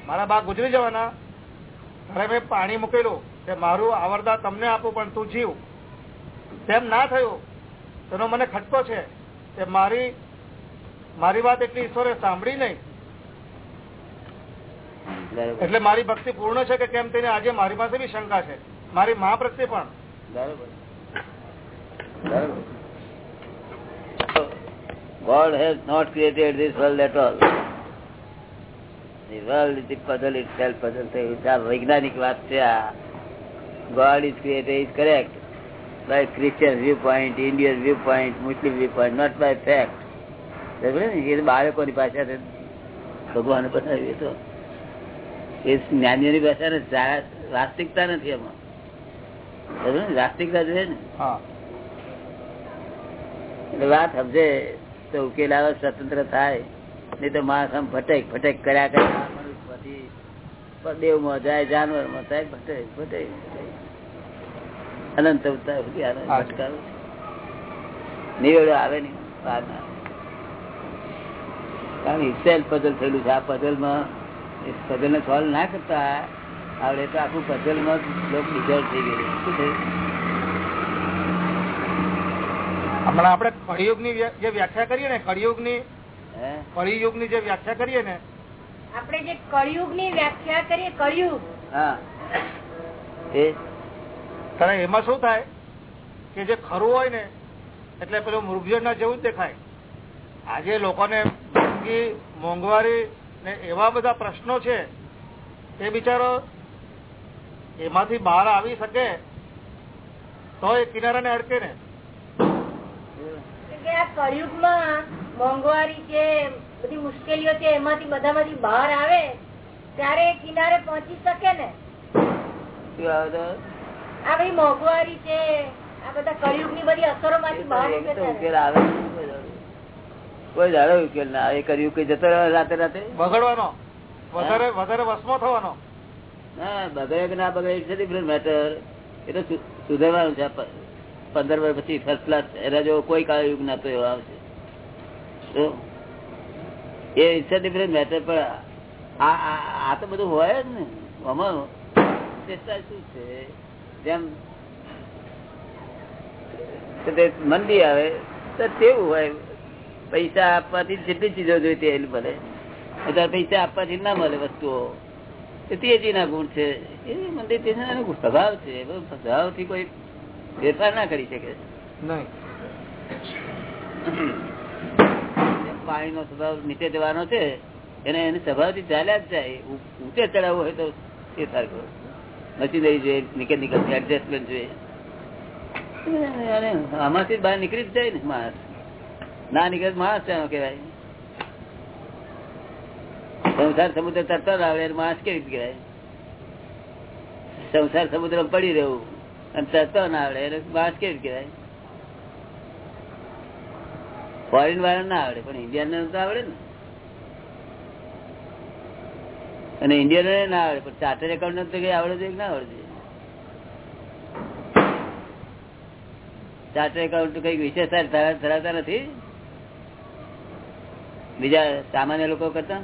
મારા બા ગુજરી જવાના. ઘરે મેં પાણી મૂકેલું કે મારું આવરદા તમને આપું પણ તું જીવ. તેમ ના થયું. તેનો મને ખટકો છે કે મારી મારી વાત એટલી ઈશ્વરે સાંભળી નહીં. એટલે મારી ભક્તિ પૂર્ણ છે કે કેમ તેને આજે મારી પાસે બી શંકા છે. મારી મા પ્રત્યે પણ God has not created this world at all. The world is the puzzle itself, puzzle છે. આ વૈજ્ઞાનિક વાત છે આ God is created is correct by Christian viewpoint, Indian viewpoint, Muslim viewpoint, not by fact. બાળકોની ભાષા ભગવાને બનાવ્યું તો એ જ્ઞાનીઓની ભાષા વાસ્તવિકતા નથી એમાં? વાસ્તવિકતા જોઈએ ને. એટલે વાત સમજે તો ઉકેલ આવે સ્વતંત્ર થાય નહીં તો માણસ આમ ભટેક ભટેક કર્યા કરે. દેવમાં જાય જાનવરમાં થાય ભટેક ભટેક. અનંત અવતાર સુધી આને હા. નિવેડો આવે નહીં બહાર ના કારણ પઝલ થયેલું છે. આ પઝલમાં પઝલ ને સોલ્વ ના કરતા આવડે તો આખું પઝલમાં લોકો ડિઝોલ્વ થઈ ગયેલું. શું થયું હમણાં આપણે કળિયુગની જે વ્યાખ્યા કરીએ ને કળિયુગની કળિયુગની જે વ્યાખ્યા કરીએ ને આપણે જે કળિયુગની વ્યાખ્યા કરીએ કળિયુગ. હા. એ? તારે એમાં શું થાય કે જે ખરું હોય ને એટલે પેલું મૃગજળ ના જેવું જ દેખાય. આજે લોકોને મોંઘી મોંઘવારી ને એવા બધા પ્રશ્નો છે એ બિચારો એમાંથી બહાર આવી શકે તો એ કિનારાને અડકે ને. કે આ કળિયુગમાં મોંઘવારી છે બધી મુશ્કેલીઓ છે એમાંથી બધામાંથી બહાર આવે ત્યારે કિનારે પહોંચી શકે ને? આ બધી મોંઘવારી છે આ બધા કળિયુગની બધી અસરો માંથી બહાર આવે કોઈ દાડો. ઉકેલ ના એ કર્યું કે જતો રાતે રાતે? બગડવાનો વધારે વધારે વસમો થવાનો. બગડે કે ના બગડે ઇટ્સ ડિફરન્ટ મેટર એ તો સુધારવાનું છે. પંદર વર્ષ પછી ફર્સ્ટ ક્લાસ એના જેવો કોઈ કાળ યુગ ના તો એવો આવશે. એ ઇટ્સ ડિફરન્ટ મેટર પણ આ તો બધું હોય જ ને. આમાં ચેષ્ટા શું છે? જેમ મંદી આવે, તો તેવું હોય. પૈસા આપવાથી જેટલી ચીજો જોઈતી અત્યારે પૈસા આપવાથી ના મળે વસ્તુઓ. તેજી ના ગુણ છે. એ મંદિર તેજી સ્વભાવ છે. સ્વભાવથી કોઈ ફેરફાર ના કરી શકે. પાણી નો સ્વભાવ નીચે જવાનો છે એને એને સ્વભાવથી ચાલ્યા જ જાય. ઊંચે ચડાવવું હોય તો ફેરફાર કરો. મશીનરી જોઈએ મિકેનિકલ એડજસ્ટમેન્ટ જોઈએ. આમાંથી બહાર નીકળી જ જાય ને માણસ. ના નીકળે માણસ માણસ એનો કહેવાય? સંસાર સમુદ્ર તરતો આવડે માણસ કેવી કહેવાય? સંસાર સમુદ્ર પડી રહેવું અને તરતો ના આવડે એટલે માણસ કેવી કહેવાય? ફોરેન વાળા ના આવડે, પણ ઇન્ડિયન તો આવડે ને. અને ઇન્ડિયન ના આવડે, પણ ચાર્ટર એકાઉન્ટ તો કઈ આવડે છે ના આવડે. ચાર્ટર એકાઉન્ટ કઈ વિશેષતા ધરાવતા નથી. બીજા સામાન્ય લોકો કરતા.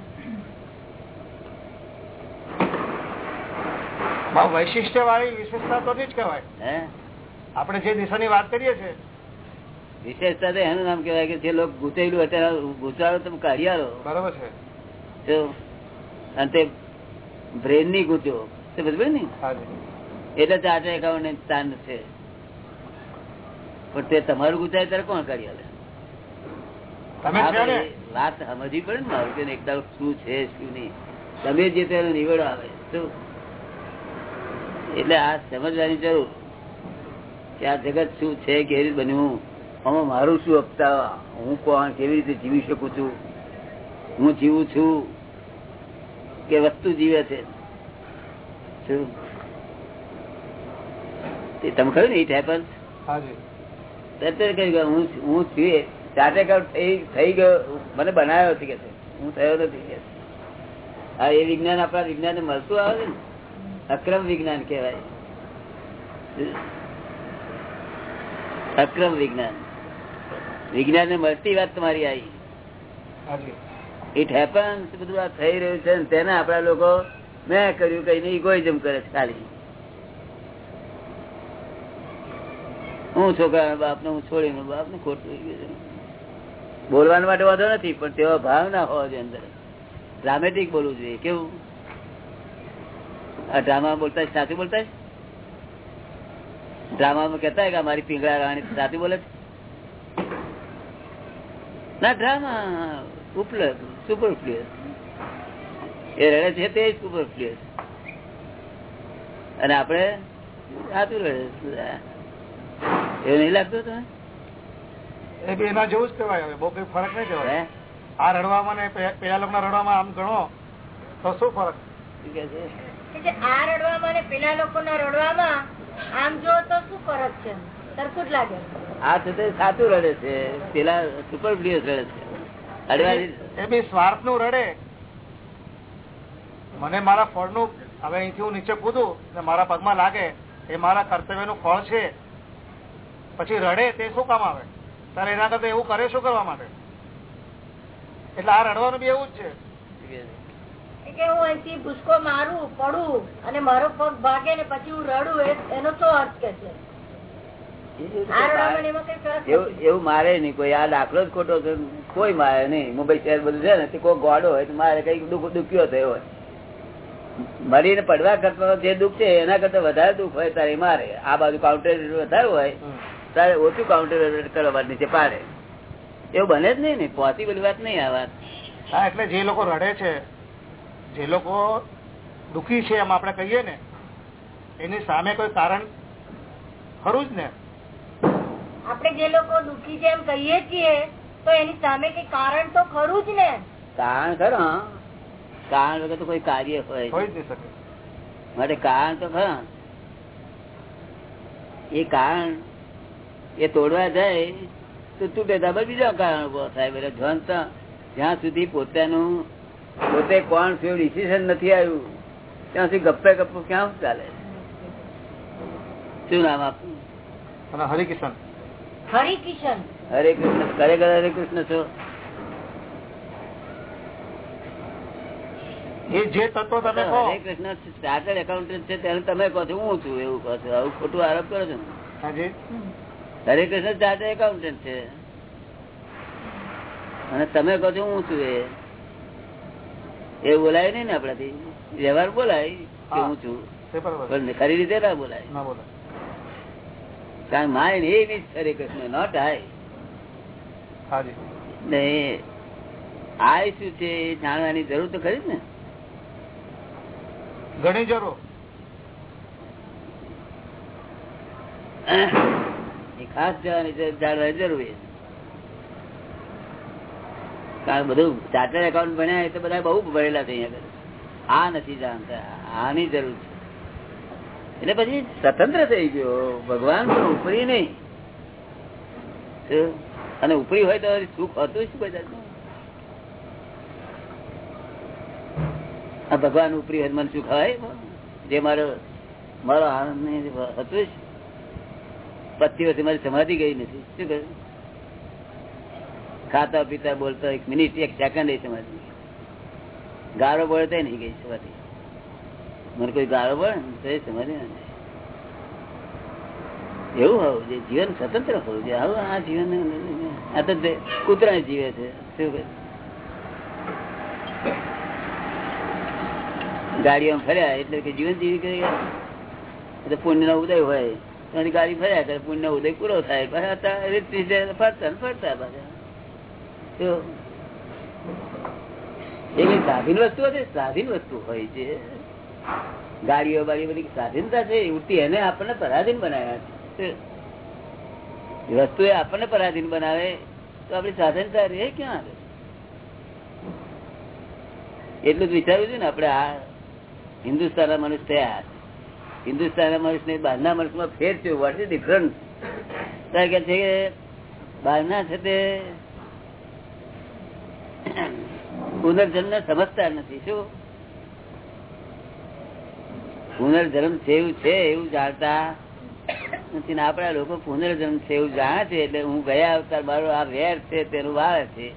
વૈશિષ્ટ્ય વાળી વિશેષતા તો જ કહેવાય. આપણે જે દિશાની વાત કરીએ છીએ. વિશેષતા એનું નામ કેવાય કે જે લોકો ગુચેલું અત્યારે ગુચારો તમે કાઢી બરાબર છે. અને તે બ્રેનની ગુચ્યો તે બધું ને? એટલે ચાર્ટ એકાઉન્ટ સ્થાન છે. પણ તે તમારું ગુચાય ત્યારે કોણ કાઢી આલે તમે આ છો ને બધી વાત સમજવી પડે ને મારું કે એકદમ શું છે શું નહીં. તમે જે તેનો નિવેડો આવે શું એટલે આ સમજવાની જરૂર કે આ જગત શું છે કેવી રીતે બન્યું? આમાં મારું શું હપ્તા? હું કોણ? કેવી રીતે જીવી શકું છું? હું જીવું છું કે વસ્તુ જીવે છે? શું? તમે કહ્યું ને ઇટ હેપન્સ અત્યારે કહ્યું હું હું છું ચાર્ટે થઈ થઈ ગયો. મને બનાવ્યો છે કે. હું થયો નથી કે છે. એ વિજ્ઞાન આપણા વિજ્ઞાન ને મળતું આવે છે ને? અક્રમ વિજ્ઞાન કહેવાય. અક્રમ વિજ્ઞાન. વિજ્ઞાન ને મળતી વાત તમારી આવી. ઇટ હેપન્સ બધું આ થઈ રહ્યું છે તેને આપડા લોકો મેં કર્યું કઈ નહીં ઇગોઇઝમ કરે છે ખાલી. હું છોકરા બાપ ને હું છોડીને બાપ ને ખોટું. બોલવા માટે વાંધો નથી પણ તેવા ભાવ ના હોવા જોઈએ અંદર. ડ્રામેટિક બોલવું જોઈએ કેવું? ડ્રામા બોલતા સાચું બોલતા? ડ્રામામાં કેતા કે અમારી પીંગળા રાણી સાચું બોલે ના ડ્રામા ઉપલબ્ધ સુપરફ્લુઅસ એ રડે છે તે સુપરફ્લુઅસ અને આપણે સાચું રડે. એવું નહીં લાગતું તમે એના જેવું જ કહેવાય હવે બહુ કઈ ફરક નહીં કહેવાય. આ રડવામાં ને પેલા લોકો રડવામાં આમ ગણો તો શું ફરક? કે આ રડવામાં અને પેલા લોકોના રડવામાં આમ જો તો શું ફરક છે? સરખું જ લાગે. આ છે સાચું રડે છે. પેલા સુપરફ્લુઅસ રડે છે. એ બી સ્વાર્થનું રડે. મને મારા ફળનું હવે અહીંથી હું નીચે કૂદું ને મારા પગમાં લાગે એ મારા કર્તવ્યનું ફળ છે. પછી રડે તે શું કામ આવે? તારે એના કરતા એવું કરે શું કરવા માટે? એટલે આ રડવાનું બી એવું જ છે. કે હું અહીંથી ભૂસકો મારું પડું અને મારો પગ ભાગે ને પછી હું રડું એનો શું અર્થ કે છે. એવું મારે નહીં કોઈ આ દાખલો જ ખોટો છે કોઈ મારે નહીં. મુંબઈ શહેર બધું છે ને તે કોઈ ગોડો હોય તો મારે કઈ દુઃખ દુખ્યો થયો હોય. મરીને પડવા કરતા જે દુઃખ છે એના કરતા વધારે દુઃખ હોય તારે મારે. આ બાજુ કાઉન્ટર વધારે હોય તારે ઓછું કાઉન્ટર કરવા નીચે પાડે. એવું બને જ નહીં ને પોસિબલ વાત નહીં આ વાત. હા એટલે જે લોકો રડે છે જે લોકો દુખી છે એમ આપણે કહીએ ને એની સામે કોઈ કારણ ખરું જ ને? આપણે જે લોકો દુઃખી છે એમ કહીએ છીએ તો એની સામે કઈ કારણ તો ખરું જ ને? કારણ ખરો કારણ વગર તો કોઈ કાર્ય હોય માટે કારણ તો ખરા. એ કારણ એ તોડવા જાય તો તૂટે તો આবার બીજા કારણ ઊભો થાય. ધન જ્યાં સુધી પોતાનું પોતે કોણ થયું ડિસિઝન નથી આવ્યું. ત્યાં સુધી ગપ્પે ગપ્પુ ક્યાં ચાલે? શું નામ આપનું? હરિકિશન. હરિકિશન. હરે કૃષ્ણ ખરેખર હરે કૃષ્ણ છો? એ જે તત્વ તમે કહો. હરે કૃષ્ણ ચાર્ટર્ડ એકાઉન્ટન્ટ છે તેને તમે કહો છો. હું છું એવું કહો છો. આવું ખોટું આરોપ કરો છો હરે કૃષ્ણ ચાર્ટર્ડ એકાઉન્ટન્ટ છે. અને તમે કહો છો હું છું એ. એ બોલાય નહીં ને આપડાથી વ્યવહાર બોલાય કે હું. છું. પણ ખરી રીતે ના બોલાય. કારણ mind A is Hare Krishna not I ને આય શું છે એ જાણવાની જરૂર તો ખરી ને? ઘણી જરૂર. ખાસ જવાની જાણવાની જરૂર છે. કારણ બધું ચાર્ટર્ડ એકાઉન્ટ ભણ્યા એટલે બધા બહુ ભણેલા છે અહીંયા આ નથી જાણતા. આની જરૂર છે. એટલે પછી સ્વતંત્ર થઈ ગયો. ભગવાન પણ ઉપરી નહીં. અને ઉપરી હોય તો સુખ હતું શું બધા ભગવાન ઉપરી હોય મને સુખ હોય? જે મારો મારો આનંદ હતું જ. પચીસ વર્ષે મારી સમાધિ ગઈ નથી. શું કહ્યું? ખાતા પીતા બોલતા એક મિનિટ, એક સેકન્ડ ગારો બોલતો નહીં. ગઈ સમાધિ મને કોઈ ગારો બોલે તો એ સમાધિ એવું હોવું જોઈએ, જીવન સ્વતંત્ર હોવું જોઈએ. આવું આ જીવન આ તો કૂતરા જીવે છે. શું કહે? ગાડીઓ ફર્યા, એટલે કે જીવન જીવી કરી એટલે પુણ્ય ઉદય હોય. ગાડી ફર્યા કરે પુણ્યનો ઉદય પૂરો થાય. ફરતા ને ફરતા પાછા. સ્વાધીન વસ્તુ હતી સ્વાધીન વસ્તુ હોય છે. ગાડીઓ બાડી બધી સ્વાધીનતા છે. ઉઠી એને આપણને પરાધીન બનાવ્યા છે. વસ્તુ એ આપણને પરાધીન બનાવે, તો આપડી સ્વાધીનતા રે ક્યાં? એટલું જ વિચાર્યું છે ને આપણે આ હિન્દુસ્તાનના મનુષ્ય થયા હિન્દુસ્તાનના મનુષ્ય બહારના મનુષ્યમાં ફેર છે. વોટ ઇઝ ડિફરન્સ કારણ કે બહારના છે તે પુનર્જન્મ સમજતા નથી, શું? પુનર્જન્મ છે એવું છે એવું જાણતા નથી ને આપણા લોકો પુનર્જન્મ છે એવું જાણે છે એટલે હું ગયા અવતાર મારો આ વેર છે, તેનું વાળ છે.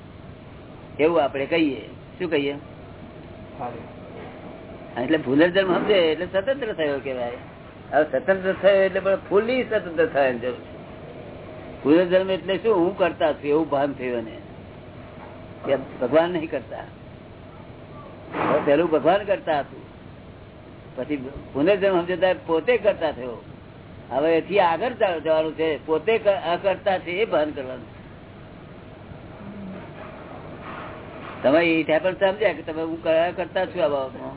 એવું આપણે કહીએ. શું કહીએ? એટલે પુનર્જન્મ સમજે એટલે સ્વતંત્ર થયો કેવાય હવે સ્વતંત્ર થયો એટલે પણ ફૂલી સ્વતંત્ર થયો જરૂર પુનર્જન્મ એટલે શું? હું કરતા છું, એવું ભાન થયું ને ભગવાન નહીં કરતા. પેલું ભગવાન કરતા હતું. પછી પુનર્જન્મ સમજતા પોતે કરતા થયો. હવે એથી આગળ જવાનું છે. પોતે અકર્તા છે એ ભાન કરવાનું. તમે એ પણ સમજ્યા કે તમે હું કયા કરતા છું આ બાબતમાં.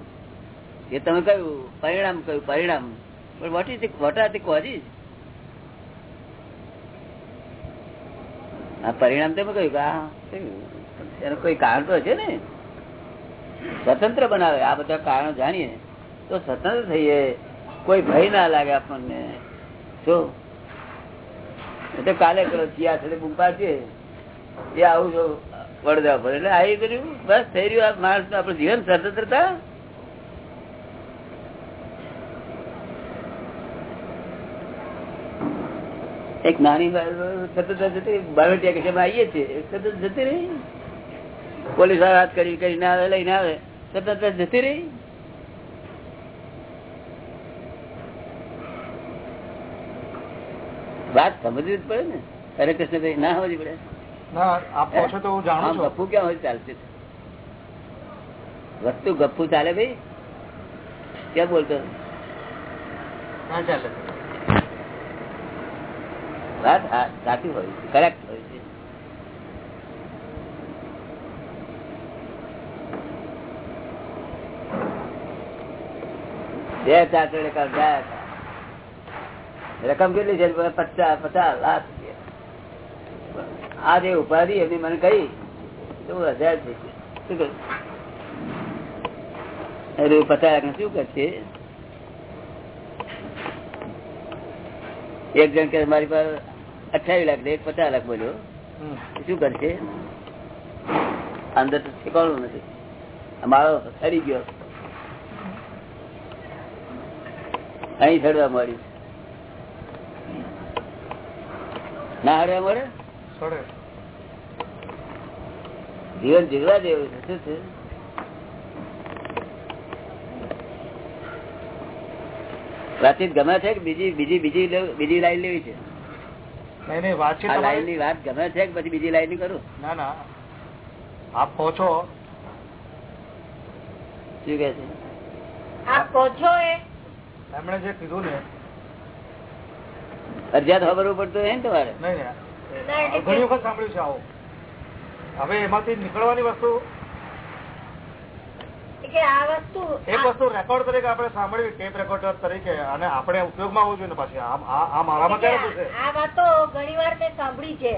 એ તમે કહ્યું, પરિણામ કહ્યું, પરિણામ. પણ what is what are the causes આ પરિણામ તમે કહ્યું કે આ એનું કોઈ કારણ તો છે ને? સ્વતંત્ર બનાવે, આ બધા કારણો જાણીએ. તો સ્વતંત્ર થઈએ, કોઈ ભય ના લાગે આપણને. શું? એટલે કાલે કરો ચિયા સાથે ગુંપા છે. એ આવું જો વડદા પર એટલે આવી કર્યું બસ થઈ રહ્યું આ માણસ આપણું જીવન સ્વતંત્રતા? એક નાની સ્વતંત્ર જતી બાયોટેક કે આવીએ છીએ. સ્વતંત્ર જતી રહી? પોલીસ વાત કરી કરીને આવે લઈને આવે. તરત જતી રહી. વાત સમજવી જ પડે ને. હરે કૃષ્ણભાઈ ના સમજવી પડે. ગપ્પુ ક્યાં હોય ચાલશે? વસ્તુ ગપુ ચાલે ભાઈ? ક્યાં બોલતો? વાત સાચી હોય. કરેક્ટ હોય છે બે ચાર્ટર્ડ એકાઉન્ટ ગયા રકમ કેટલી છે? પચાસ પચાસ લાખ આ જે ઉપાધિ એમની મને કહી તો હજાર થઈ શું કહ્યું અરે પચાસ લાખ શું કરશે એક જણ કે મારી પાસે અઠાવીસ લાખ એક પચાસ લાખ બોલ્યો. શું કરશે અંદર ઠેકાણું નથી. મારો માળો ગયો. અહીં ચડવા મળ્યું. ના હડવા મળે? જીવન જીવવા જેવું છે શું છે? વાતચીત ગમે છે કે બીજી બીજી બીજી બીજી લાઈન લેવી છે? લાઈનની વાત ગમે છે કે પછી બીજી લાઈનની કરું? ના ના. આપ છો શું કે છે? આપ છો એ એમણે જે કીધું ને ફરજિયાત ખબર પડતું હોય ને તમારે? ઘણી વખત સાંભળ્યું છે આવું. હવે એમાંથી નીકળવાની વસ્તુ કે આ વસ્તુ એક વસ્તુ રેકોર્ડ તરીકે આપણે સાંભળવી ટેપ રેકોર્ડર તરીકે અને આપણે ઉપયોગમાં આવવું જોઈએ ને પાછી. આ મારામાં ક્યારે થશે? આ વાતો ઘણી વાર મેં સાંભળી છે.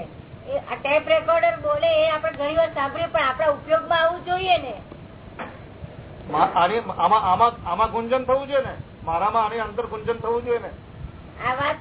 એ આ ટેપ રેકોર્ડર બોલે એ આપણે ઘણી વાર સાંભળીએ પણ આપણા ઉપયોગમાં આવવું જોઈએ ને. આમાં આમાં આમાં ગુંજન થવું જોઈએ ને? મારામાં આની અંતર થવું જોઈએ ને? આ વાત